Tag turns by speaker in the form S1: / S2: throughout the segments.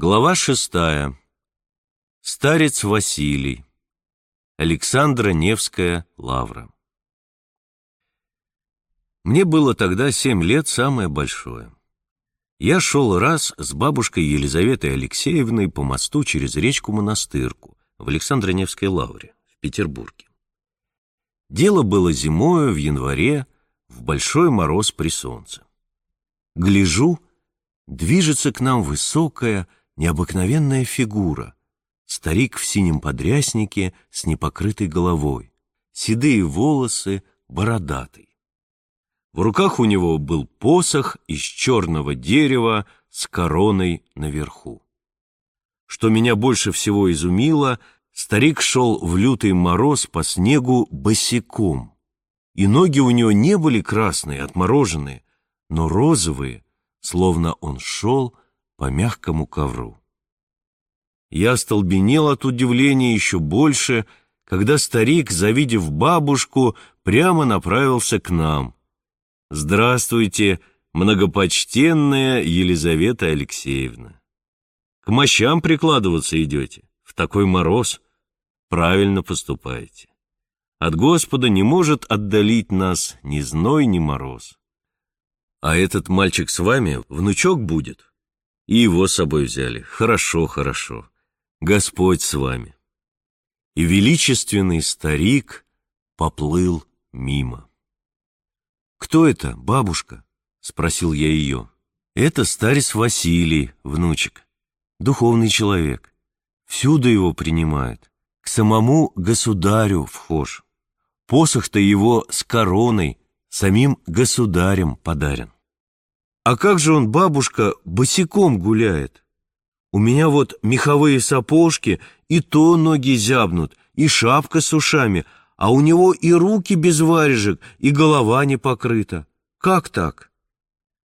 S1: Глава шестая. Старец Василий. Александра Невская лавра. Мне было тогда семь лет самое большое. Я шел раз с бабушкой Елизаветой Алексеевной по мосту через речку Монастырку в Александро-Невской лавре в Петербурге. Дело было зимою в январе, в большой мороз при солнце. Гляжу, движется к нам высокая, необыкновенная фигура, старик в синем подряснике с непокрытой головой, седые волосы, бородатый. В руках у него был посох из черного дерева с короной наверху. Что меня больше всего изумило, старик шел в лютый мороз по снегу босиком, и ноги у него не были красные, отмороженные, но розовые, словно он шел по мягкому ковру. Я остолбенел от удивления еще больше, когда старик, завидев бабушку, прямо направился к нам. «Здравствуйте, многопочтенная Елизавета Алексеевна! К мощам прикладываться идете, в такой мороз. Правильно поступаете. От Господа не может отдалить нас ни зной, ни мороз. А этот мальчик с вами внучок будет?» И его с собой взяли. Хорошо, хорошо. Господь с вами. И величественный старик поплыл мимо. «Кто это, бабушка?» — спросил я ее. «Это старец Василий, внучек. Духовный человек. Всюду его принимают. К самому государю вхож. Посох-то его с короной самим государем подарен. А как же он, бабушка, босиком гуляет? У меня вот меховые сапожки, и то ноги зябнут, и шапка с ушами, а у него и руки без варежек, и голова не покрыта. Как так?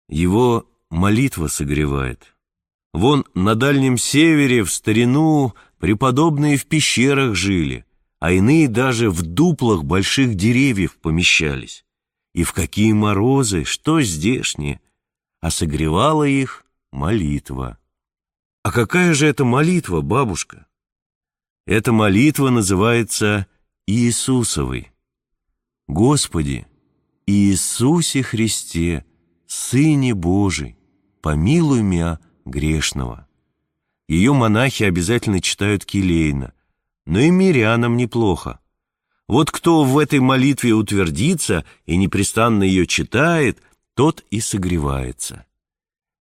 S1: Его молитва согревает. Вон на Дальнем Севере в старину преподобные в пещерах жили, а иные даже в дуплах больших деревьев помещались. И в какие морозы, что здешние, а согревала их молитва. А какая же это молитва, бабушка? Эта молитва называется Иисусовой. Господи, Иисусе Христе, Сыне Божий, помилуй меня грешного. Ее монахи обязательно читают келейно, но и мирянам неплохо. Вот кто в этой молитве утвердится и непрестанно ее читает – тот и согревается.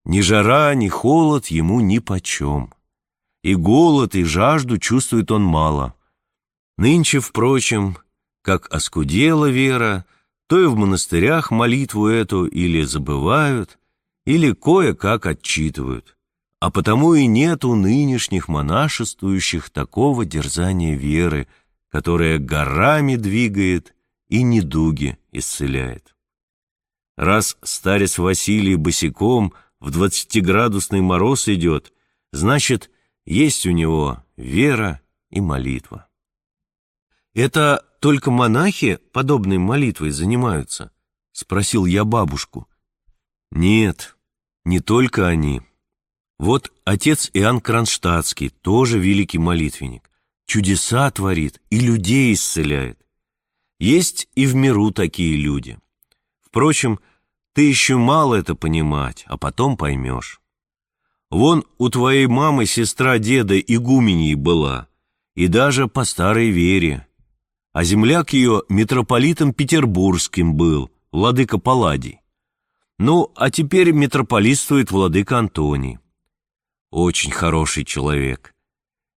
S1: Ни жара, ни холод ему нипочем. И голод, и жажду чувствует он мало. Нынче, впрочем, как оскудела вера, то и в монастырях молитву эту или забывают, или кое-как отчитывают. А потому и нет у нынешних монашествующих такого дерзания веры, которая горами двигает и недуги исцеляет. Раз старец Василий босиком в двадцатиградусный мороз идет, значит, есть у него вера и молитва. «Это только монахи подобной молитвой занимаются?» — спросил я бабушку. «Нет, не только они. Вот отец Иоанн Кронштадтский, тоже великий молитвенник, чудеса творит и людей исцеляет. Есть и в миру такие люди. Впрочем, ты еще мало это понимать, а потом поймешь. Вон у твоей мамы сестра деда игуменей была, и даже по старой вере. А земляк ее митрополитом петербургским был, владыка Палладий. Ну, а теперь митрополитствует владыка Антоний. Очень хороший человек.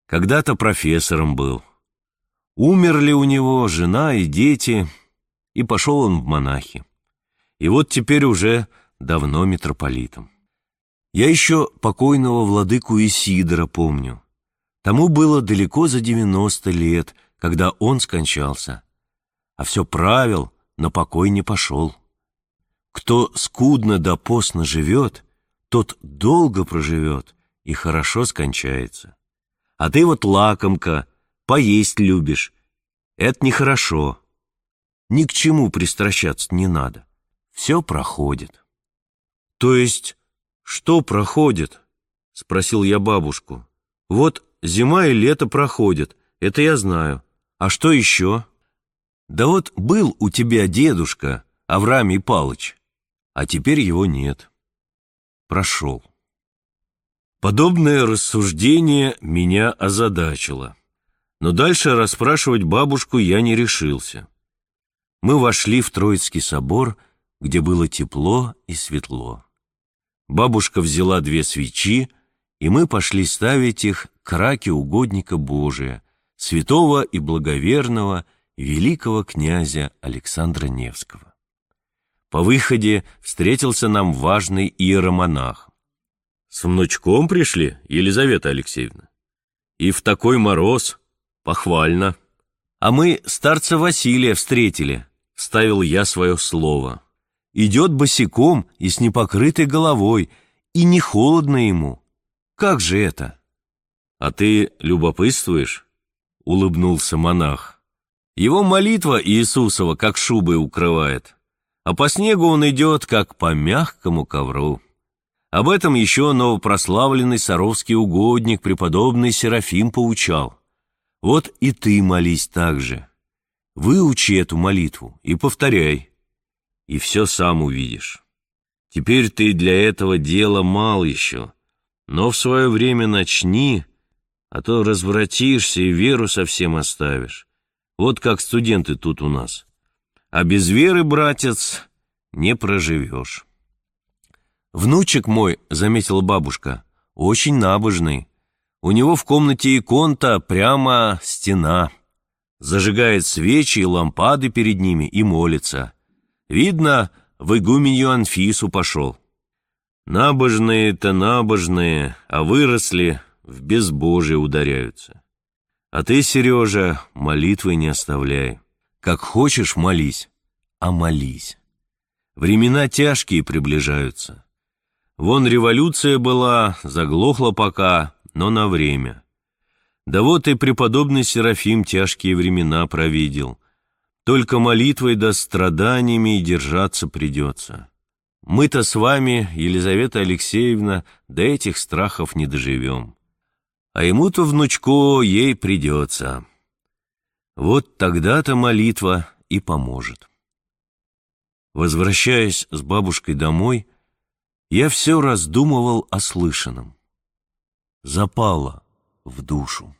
S1: Когда-то профессором был. Умерли у него жена и дети, и пошел он в монахи и вот теперь уже давно митрополитом. Я еще покойного владыку Исидора помню. Тому было далеко за девяносто лет, когда он скончался. А все правил, но покой не пошел. Кто скудно да постно живет, тот долго проживет и хорошо скончается. А ты вот лакомка, поесть любишь. Это нехорошо. Ни к чему пристращаться не надо все проходит. То есть, что проходит? Спросил я бабушку. Вот зима и лето проходят, это я знаю. А что еще? Да вот был у тебя дедушка, Авраамий Палыч, а теперь его нет. Прошел. Подобное рассуждение меня озадачило. Но дальше расспрашивать бабушку я не решился. Мы вошли в Троицкий собор, где было тепло и светло. Бабушка взяла две свечи, и мы пошли ставить их к раке угодника Божия, святого и благоверного великого князя Александра Невского. По выходе встретился нам важный иеромонах. «С внучком пришли, Елизавета Алексеевна? И в такой мороз? Похвально!» «А мы старца Василия встретили», — вставил я свое слово. «Идет босиком и с непокрытой головой, и не холодно ему. Как же это?» «А ты любопытствуешь?» — улыбнулся монах. «Его молитва Иисусова как шубой укрывает, а по снегу он идет, как по мягкому ковру». Об этом еще новопрославленный саровский угодник, преподобный Серафим, поучал. Вот и ты молись так же. Выучи эту молитву и повторяй, и все сам увидишь. Теперь ты для этого дела мал еще, но в свое время начни, а то развратишься и веру совсем оставишь. Вот как студенты тут у нас. А без веры, братец, не проживешь. «Внучек мой», — заметила бабушка, — «очень набожный. У него в комнате иконта прямо стена. Зажигает свечи и лампады перед ними и молится. Видно, в игуменью Анфису пошел». Набожные-то набожные, а выросли, в безбожие ударяются. А ты, Сережа, молитвы не оставляй. Как хочешь, молись, а молись. Времена тяжкие приближаются. Вон революция была, заглохла пока, но на время. Да вот и преподобный Серафим тяжкие времена провидел. Только молитвой да страданиями держаться придется. Мы-то с вами, Елизавета Алексеевна, до этих страхов не доживем. А ему-то внучку ей придется. Вот тогда-то молитва и поможет. Возвращаясь с бабушкой домой, я все раздумывал о слышанном. Запало в душу.